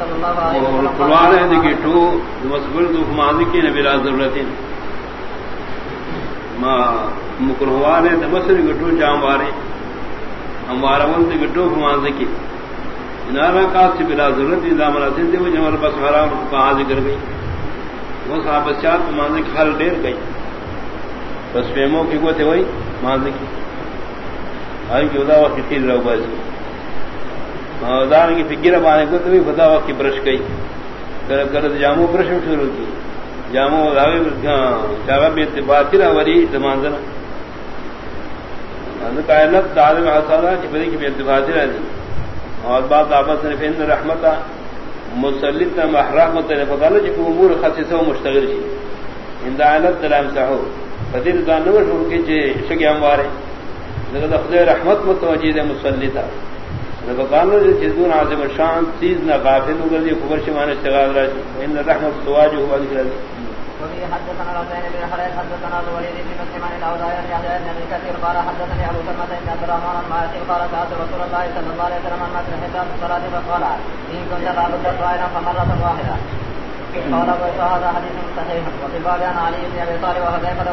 وسلم قرآن ہے تو ماضی کی نبی ضرورت ہے ما مکرہوان ہے تبصر گٹو جام وارے۔ ہمارا من تے گٹو ماضی کی۔ انارا کا سے بلا ضرورت سے بس حرام کہاں ذکر گئی۔ وہ صاحب ماضی کی حل گئی۔ بس فیمو کی کو تے وہی ماضی کی۔ آئی کہ ادا وقت دان کی فکر بانے کو تو بھی خدا وقت کی برش گئی کر جامو برش شروع کی۔ جامو چاوا بھی ہاں، اتفاق رہا وری دمانزنا کائنت دعالم حسانا چی بدی کی بھی اتفاق رہا دی اور بات آپس نے فین رحمتا مسلط محرحمت نے پتا نا چی کو امور خصیصہ و مشتغل چی ان دعالت دلائم ساہو فدیر دانو شروع کی چی شکی اموارے لیکن خدای رحمت متوجید مسلطہ بقانو جو چیزون عظیم شان چیز نہ غافل ہو گئی خبر شمان استغاث راجی ان رحمت سواج ہوا ذکر دی وفي حدثنا رسول بن حريث حدثنا الوليد بن مسلمان الاوزاعي عن يحيى بن ابي كثير قال حدثني ابو سلمة بن عبد الرحمن عن قال سالت رسول الله صلى الله عليه وسلم عن مثل حساب الصلاة، فقال ان كنت لابد قائلا فمرة واحدة. قال وهذا حديث صحيح. وفي باب عن علي بن ابي طالب وحذيفة